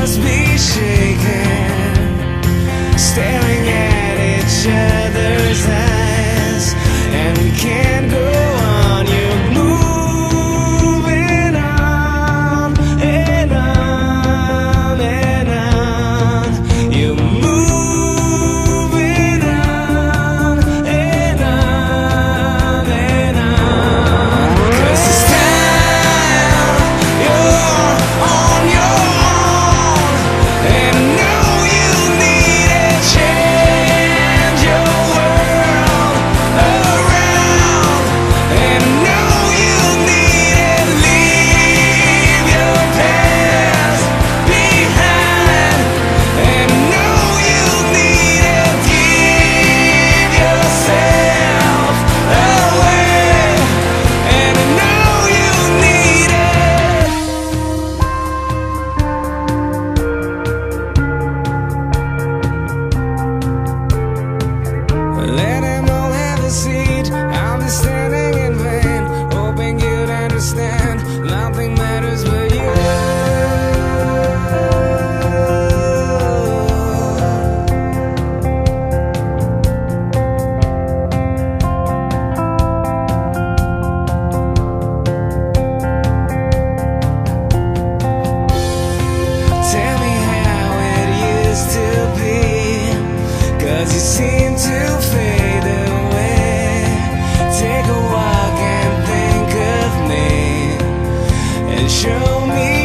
Must be shaking, understand. Show me